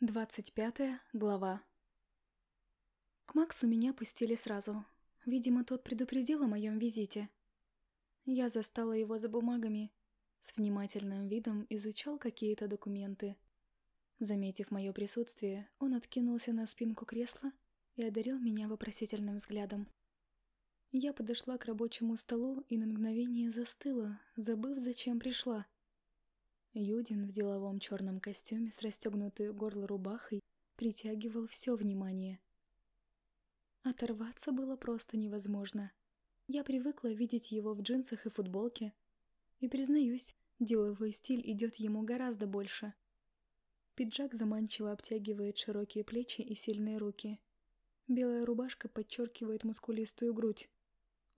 Двадцать пятая глава. К Максу меня пустили сразу. Видимо, тот предупредил о моем визите. Я застала его за бумагами. С внимательным видом изучал какие-то документы. Заметив мое присутствие, он откинулся на спинку кресла и одарил меня вопросительным взглядом. Я подошла к рабочему столу и на мгновение застыла, забыв, зачем пришла — Юдин в деловом черном костюме с расстегнутой горло рубахой притягивал все внимание. Оторваться было просто невозможно. Я привыкла видеть его в джинсах и футболке. И, признаюсь, деловой стиль идет ему гораздо больше. Пиджак заманчиво обтягивает широкие плечи и сильные руки. Белая рубашка подчеркивает мускулистую грудь.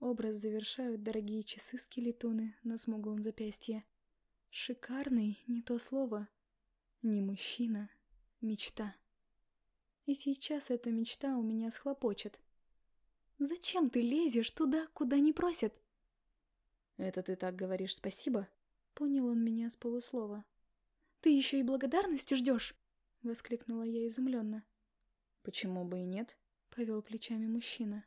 Образ завершают дорогие часы-скелетоны на смуглом запястье. Шикарный — не то слово. Не мужчина, мечта. И сейчас эта мечта у меня схлопочет. Зачем ты лезешь туда, куда не просят? Это ты так говоришь спасибо? Понял он меня с полуслова. Ты еще и благодарности ждешь? Воскликнула я изумленно. Почему бы и нет? Повел плечами мужчина.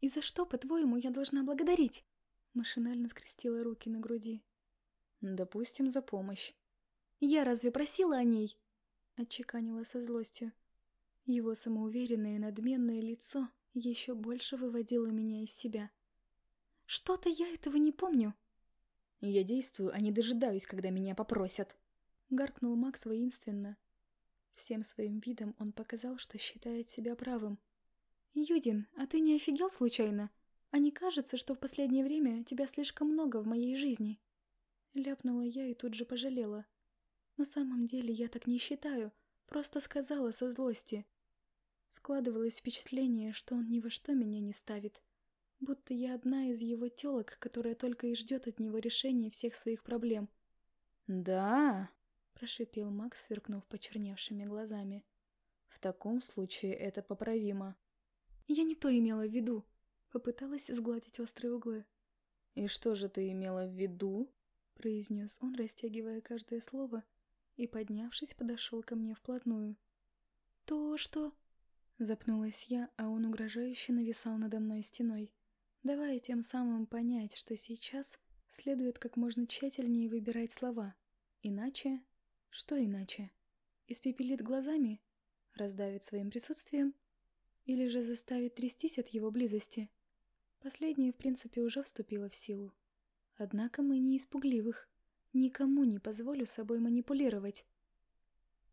И за что, по-твоему, я должна благодарить? Машинально скрестила руки на груди. Допустим, за помощь. «Я разве просила о ней?» Отчеканила со злостью. Его самоуверенное надменное лицо еще больше выводило меня из себя. «Что-то я этого не помню». «Я действую, а не дожидаюсь, когда меня попросят», — гаркнул Макс воинственно. Всем своим видом он показал, что считает себя правым. «Юдин, а ты не офигел случайно? А не кажется, что в последнее время тебя слишком много в моей жизни?» Ляпнула я и тут же пожалела. На самом деле я так не считаю, просто сказала со злости. Складывалось впечатление, что он ни во что меня не ставит. Будто я одна из его тёлок, которая только и ждет от него решения всех своих проблем. «Да?» – прошипел Макс, сверкнув почерневшими глазами. «В таком случае это поправимо». «Я не то имела в виду», – попыталась сгладить острые углы. «И что же ты имела в виду?» Произнес он, растягивая каждое слово, и, поднявшись, подошел ко мне вплотную. «То, что...» Запнулась я, а он угрожающе нависал надо мной стеной, давая тем самым понять, что сейчас следует как можно тщательнее выбирать слова. Иначе... Что иначе? Испепелит глазами? Раздавит своим присутствием? Или же заставит трястись от его близости? Последнее, в принципе, уже вступило в силу. Однако мы не испугливых. Никому не позволю собой манипулировать.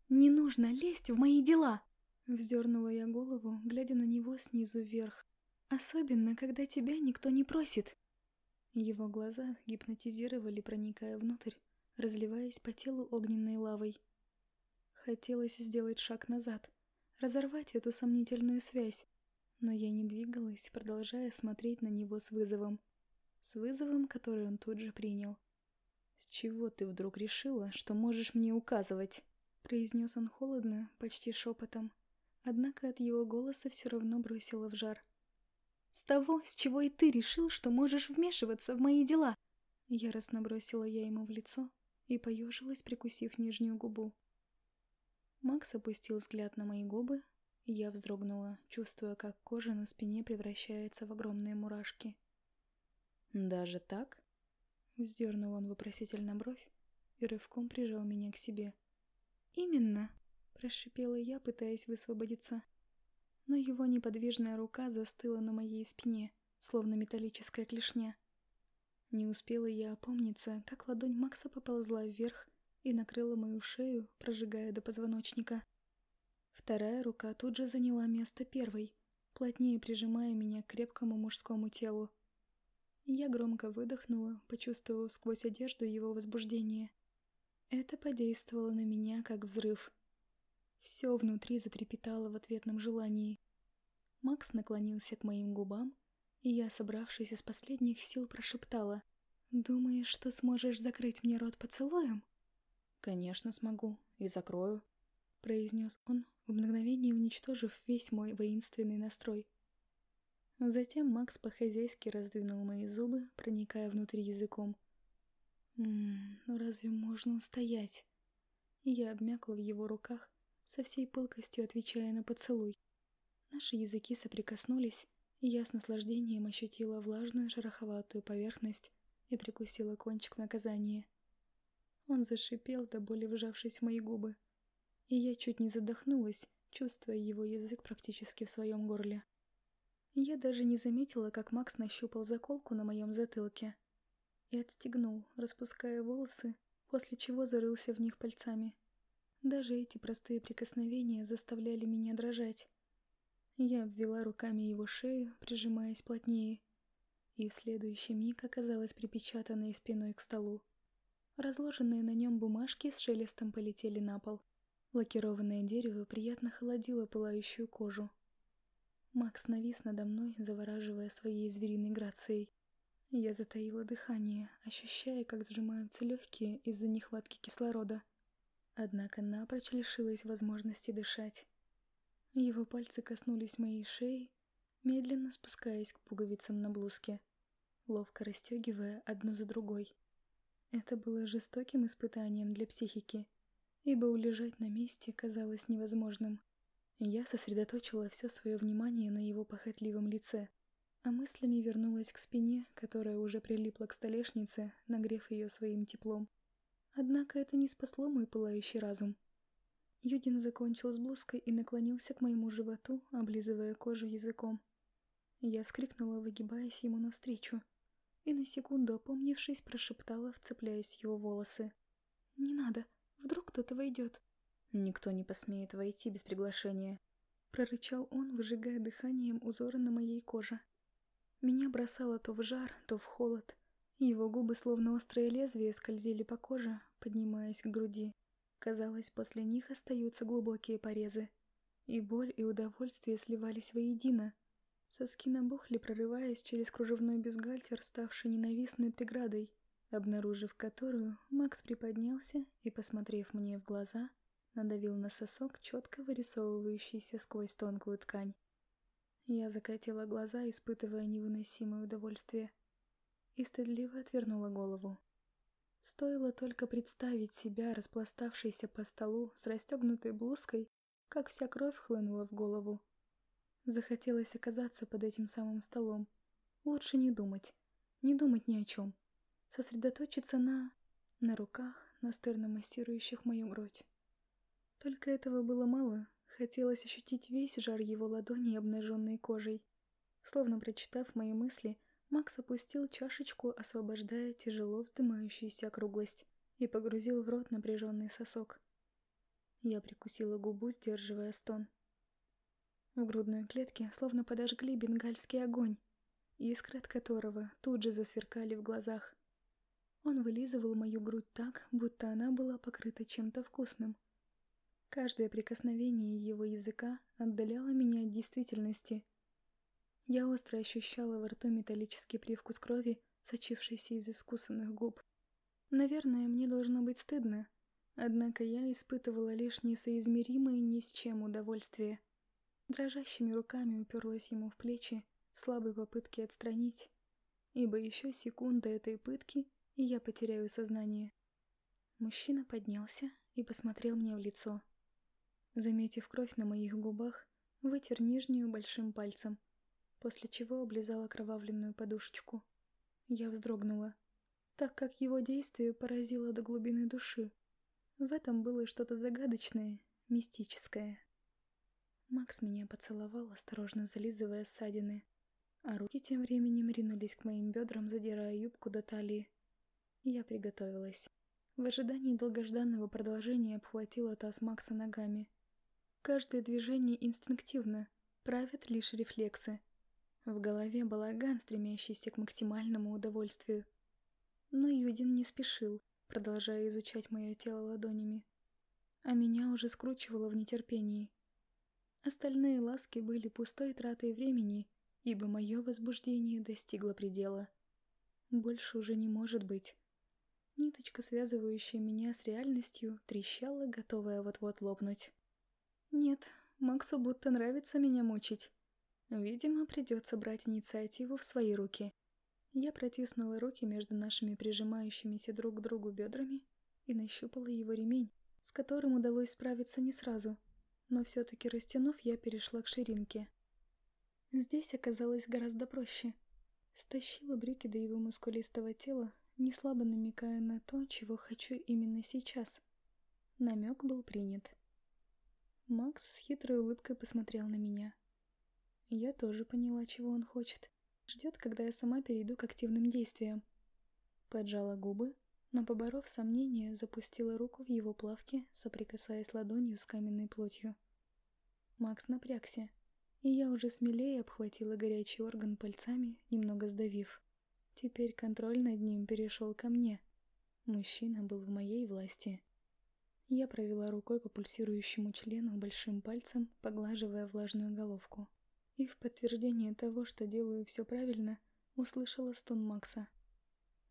«Не нужно лезть в мои дела!» Вздернула я голову, глядя на него снизу вверх. «Особенно, когда тебя никто не просит!» Его глаза гипнотизировали, проникая внутрь, разливаясь по телу огненной лавой. Хотелось сделать шаг назад, разорвать эту сомнительную связь, но я не двигалась, продолжая смотреть на него с вызовом с вызовом, который он тут же принял. «С чего ты вдруг решила, что можешь мне указывать?» произнес он холодно, почти шепотом. Однако от его голоса все равно бросило в жар. «С того, с чего и ты решил, что можешь вмешиваться в мои дела!» Яростно бросила я ему в лицо и поежилась, прикусив нижнюю губу. Макс опустил взгляд на мои губы, и я вздрогнула, чувствуя, как кожа на спине превращается в огромные мурашки. «Даже так?» Вздернул он вопросительно бровь и рывком прижал меня к себе. «Именно!» – прошипела я, пытаясь высвободиться. Но его неподвижная рука застыла на моей спине, словно металлическая клешня. Не успела я опомниться, как ладонь Макса поползла вверх и накрыла мою шею, прожигая до позвоночника. Вторая рука тут же заняла место первой, плотнее прижимая меня к крепкому мужскому телу. Я громко выдохнула, почувствовав сквозь одежду его возбуждение. Это подействовало на меня, как взрыв. Все внутри затрепетало в ответном желании. Макс наклонился к моим губам, и я, собравшись из последних сил, прошептала. «Думаешь, что сможешь закрыть мне рот поцелуем?» «Конечно смогу, и закрою», — произнес он, в мгновение уничтожив весь мой воинственный настрой. Затем Макс по-хозяйски раздвинул мои зубы, проникая внутрь языком. Ммм, ну разве можно устоять? Я обмякла в его руках, со всей пылкостью отвечая на поцелуй. Наши языки соприкоснулись, и я с наслаждением ощутила влажную шероховатую поверхность и прикусила кончик наказания. Он зашипел, до боли вжавшись в мои губы, и я чуть не задохнулась, чувствуя его язык практически в своем горле. Я даже не заметила, как Макс нащупал заколку на моем затылке и отстегнул, распуская волосы, после чего зарылся в них пальцами. Даже эти простые прикосновения заставляли меня дрожать. Я обвела руками его шею, прижимаясь плотнее, и в следующий миг оказалась припечатанной спиной к столу. Разложенные на нем бумажки с шелестом полетели на пол. Лакированное дерево приятно холодило пылающую кожу. Макс навис надо мной, завораживая своей звериной грацией. Я затаила дыхание, ощущая, как сжимаются легкие из-за нехватки кислорода. Однако напрочь лишилась возможности дышать. Его пальцы коснулись моей шеи, медленно спускаясь к пуговицам на блузке, ловко расстегивая одну за другой. Это было жестоким испытанием для психики, ибо улежать на месте казалось невозможным. Я сосредоточила все свое внимание на его похотливом лице — а мыслями вернулась к спине, которая уже прилипла к столешнице, нагрев ее своим теплом. Однако это не спасло мой пылающий разум. Юдин закончил с блузкой и наклонился к моему животу, облизывая кожу языком. Я вскрикнула, выгибаясь ему навстречу, и на секунду, опомнившись, прошептала, вцепляясь в его волосы. «Не надо, вдруг кто-то войдет». «Никто не посмеет войти без приглашения», — прорычал он, выжигая дыханием узоры на моей коже. Меня бросало то в жар, то в холод. Его губы, словно острые лезвия, скользили по коже, поднимаясь к груди. Казалось, после них остаются глубокие порезы. И боль, и удовольствие сливались воедино. Соски набухли, прорываясь через кружевной бюстгальтер, ставший ненавистной преградой, обнаружив которую, Макс приподнялся и, посмотрев мне в глаза, надавил на сосок, четко вырисовывающийся сквозь тонкую ткань. Я закатила глаза, испытывая невыносимое удовольствие, и стыдливо отвернула голову. Стоило только представить себя, распластавшейся по столу с расстегнутой блузкой, как вся кровь хлынула в голову. Захотелось оказаться под этим самым столом. Лучше не думать, не думать ни о чем. Сосредоточиться на... на руках, настырно массирующих мою грудь. Только этого было мало, Хотелось ощутить весь жар его ладони обнаженной кожей. Словно прочитав мои мысли, Макс опустил чашечку, освобождая тяжело вздымающуюся округлость, и погрузил в рот напряженный сосок. Я прикусила губу, сдерживая стон. В грудной клетке словно подожгли бенгальский огонь, искры от которого тут же засверкали в глазах. Он вылизывал мою грудь так, будто она была покрыта чем-то вкусным. Каждое прикосновение его языка отдаляло меня от действительности. Я остро ощущала во рту металлический привкус крови, сочившийся из искусанных губ. Наверное, мне должно быть стыдно, однако я испытывала лишь несоизмеримое ни с чем удовольствие. Дрожащими руками уперлась ему в плечи в слабой попытке отстранить, ибо еще секунда этой пытки, и я потеряю сознание. Мужчина поднялся и посмотрел мне в лицо. Заметив кровь на моих губах, вытер нижнюю большим пальцем, после чего облизал окровавленную подушечку. Я вздрогнула, так как его действие поразило до глубины души. В этом было что-то загадочное, мистическое. Макс меня поцеловал, осторожно зализывая ссадины, а руки тем временем ринулись к моим бедрам, задирая юбку до талии. Я приготовилась. В ожидании долгожданного продолжения обхватила таз Макса ногами — Каждое движение инстинктивно, правят лишь рефлексы. В голове балаган, стремящийся к максимальному удовольствию. Но Юдин не спешил, продолжая изучать мое тело ладонями. А меня уже скручивало в нетерпении. Остальные ласки были пустой тратой времени, ибо мое возбуждение достигло предела. Больше уже не может быть. Ниточка, связывающая меня с реальностью, трещала, готовая вот-вот лопнуть. Нет, Максу будто нравится меня мучить. Видимо, придется брать инициативу в свои руки. Я протиснула руки между нашими прижимающимися друг к другу бедрами и нащупала его ремень, с которым удалось справиться не сразу, но все-таки растянув, я перешла к ширинке. Здесь оказалось гораздо проще. Стащила брюки до его мускулистого тела, не слабо намекая на то, чего хочу именно сейчас. Намек был принят. Макс с хитрой улыбкой посмотрел на меня. Я тоже поняла, чего он хочет. Ждет, когда я сама перейду к активным действиям. Поджала губы, но, поборов сомнения, запустила руку в его плавки, соприкасаясь ладонью с каменной плотью. Макс напрягся, и я уже смелее обхватила горячий орган пальцами, немного сдавив. Теперь контроль над ним перешел ко мне. Мужчина был в моей власти. Я провела рукой по пульсирующему члену большим пальцем, поглаживая влажную головку. И в подтверждение того, что делаю все правильно, услышала стон Макса.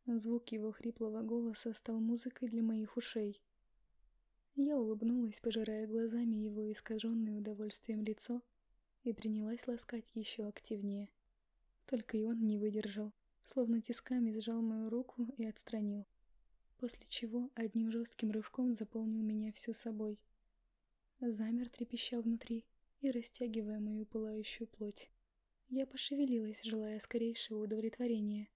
Звук его хриплого голоса стал музыкой для моих ушей. Я улыбнулась, пожирая глазами его искаженное удовольствием лицо, и принялась ласкать еще активнее. Только и он не выдержал, словно тисками сжал мою руку и отстранил, после чего одним жестким рывком заполнил меня всю собой. Замер, трепеща внутри и растягивая мою пылающую плоть. Я пошевелилась, желая скорейшего удовлетворения.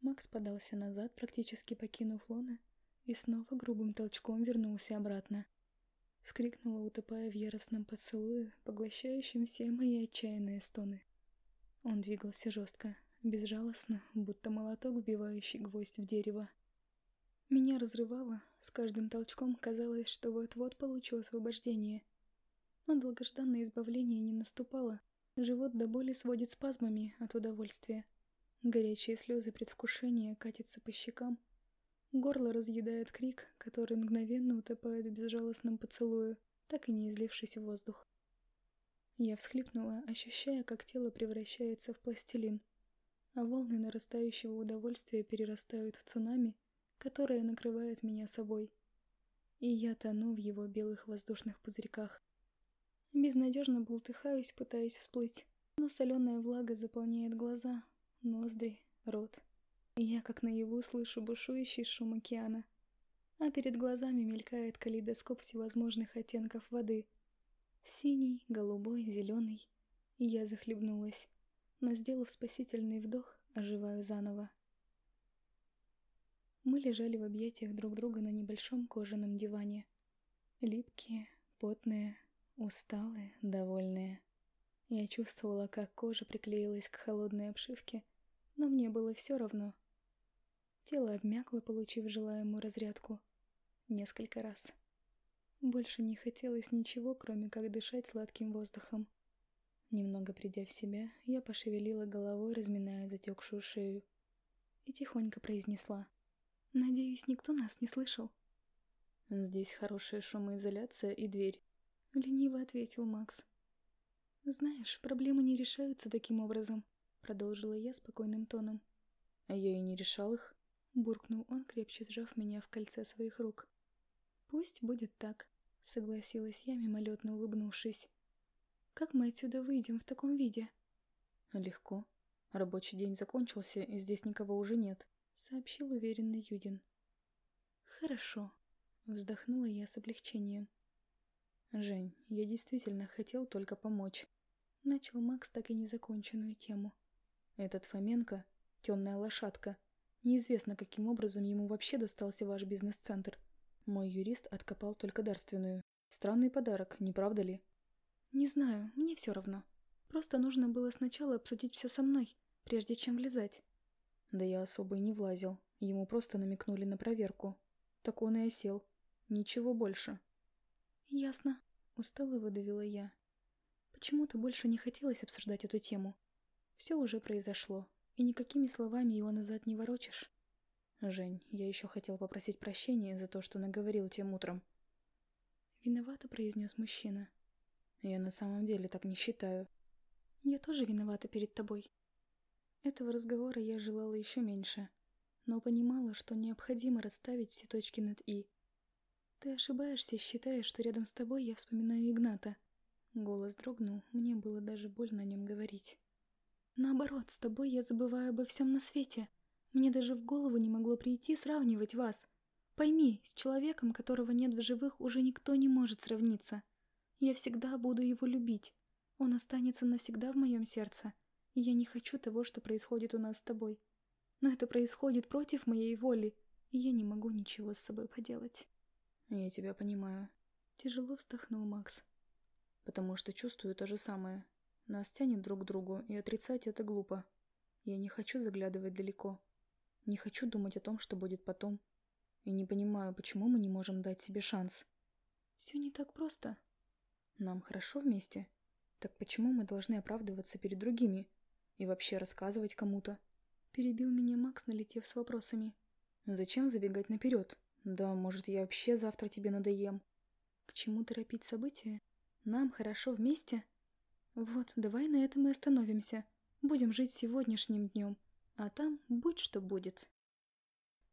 Макс подался назад, практически покинув лона, и снова грубым толчком вернулся обратно. Вскрикнула, утопая в яростном поцелуе, поглощающем все мои отчаянные стоны. Он двигался жестко, безжалостно, будто молоток, вбивающий гвоздь в дерево. Меня разрывало, с каждым толчком казалось, что вот-вот получу освобождение. Но долгожданное избавление не наступало, живот до боли сводит спазмами от удовольствия. Горячие слезы предвкушения катятся по щекам, Горло разъедает крик, который мгновенно утопает в безжалостном поцелуе, так и не излившись в воздух. Я всхлипнула, ощущая, как тело превращается в пластилин, а волны нарастающего удовольствия перерастают в цунами, которое накрывает меня собой. И я тону в его белых воздушных пузырьках. Безнадежно бултыхаюсь, пытаясь всплыть, но соленая влага заполняет глаза, ноздри, рот. Я как наяву слышу бушующий шум океана, а перед глазами мелькает калейдоскоп всевозможных оттенков воды. Синий, голубой, зеленый. И я захлебнулась, но, сделав спасительный вдох, оживаю заново. Мы лежали в объятиях друг друга на небольшом кожаном диване. Липкие, потные, усталые, довольные. Я чувствовала, как кожа приклеилась к холодной обшивке, но мне было все равно — Тело обмякло, получив желаемую разрядку. Несколько раз. Больше не хотелось ничего, кроме как дышать сладким воздухом. Немного придя в себя, я пошевелила головой, разминая затекшую шею. И тихонько произнесла. «Надеюсь, никто нас не слышал?» «Здесь хорошая шумоизоляция и дверь», — лениво ответил Макс. «Знаешь, проблемы не решаются таким образом», — продолжила я спокойным тоном. «А я и не решал их», буркнул он, крепче сжав меня в кольце своих рук. «Пусть будет так», — согласилась я, мимолетно улыбнувшись. «Как мы отсюда выйдем в таком виде?» «Легко. Рабочий день закончился, и здесь никого уже нет», — сообщил уверенный Юдин. «Хорошо», — вздохнула я с облегчением. «Жень, я действительно хотел только помочь», — начал Макс так и незаконченную тему. «Этот Фоменко — темная лошадка», — Неизвестно, каким образом ему вообще достался ваш бизнес-центр. Мой юрист откопал только дарственную. Странный подарок, не правда ли? Не знаю, мне все равно. Просто нужно было сначала обсудить все со мной, прежде чем влезать. Да я особо и не влазил. Ему просто намекнули на проверку. Так он и осел. Ничего больше. Ясно. Устало выдавила я. Почему-то больше не хотелось обсуждать эту тему. Все уже произошло, и никакими словами его назад не ворочишь. Жень, я еще хотел попросить прощения за то, что наговорил тем утром. Виновато произнес мужчина. Я на самом деле так не считаю. Я тоже виновата перед тобой. Этого разговора я желала еще меньше, но понимала, что необходимо расставить все точки над «и». Ты ошибаешься, считая, что рядом с тобой я вспоминаю Игната. Голос дрогнул, мне было даже больно о нем говорить. Наоборот, с тобой я забываю обо всем на свете. Мне даже в голову не могло прийти сравнивать вас. Пойми, с человеком, которого нет в живых, уже никто не может сравниться. Я всегда буду его любить. Он останется навсегда в моем сердце. Я не хочу того, что происходит у нас с тобой. Но это происходит против моей воли, и я не могу ничего с собой поделать. Я тебя понимаю. Тяжело вздохнул Макс. Потому что чувствую то же самое. Нас тянет друг к другу, и отрицать это глупо. Я не хочу заглядывать далеко. Не хочу думать о том, что будет потом. И не понимаю, почему мы не можем дать себе шанс. Все не так просто. Нам хорошо вместе. Так почему мы должны оправдываться перед другими? И вообще рассказывать кому-то? Перебил меня Макс, налетев с вопросами. Зачем забегать наперед? Да, может, я вообще завтра тебе надоем. К чему торопить события? Нам хорошо вместе? Вот, давай на этом и остановимся. Будем жить сегодняшним днем, а там будь что будет.